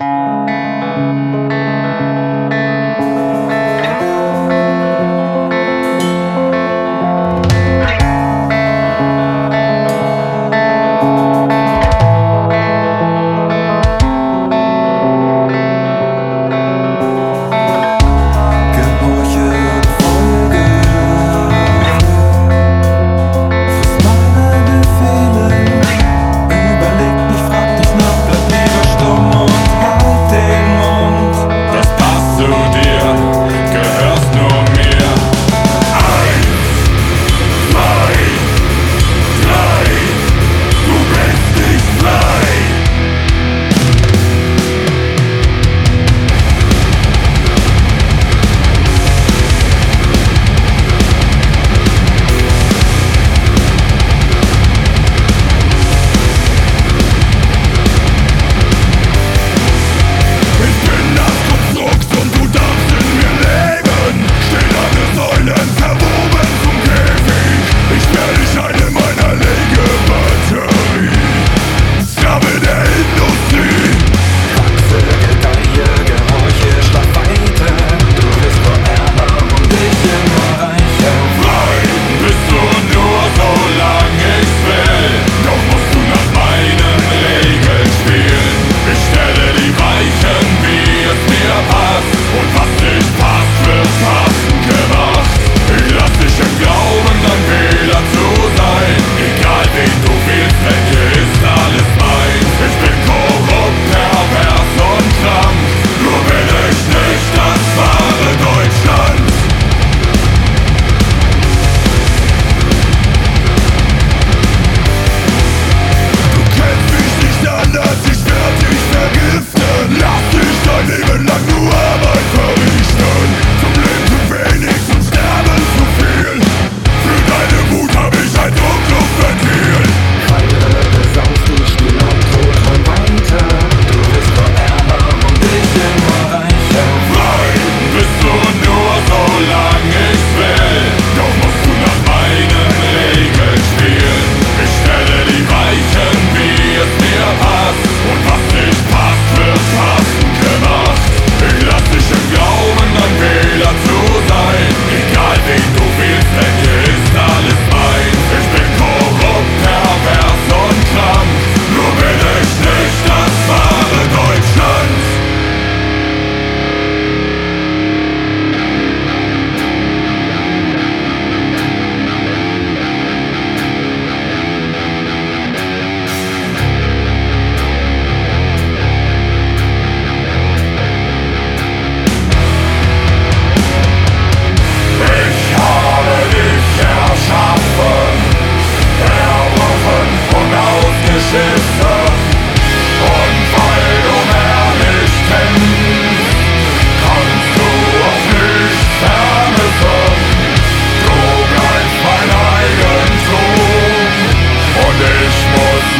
Música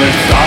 the sun.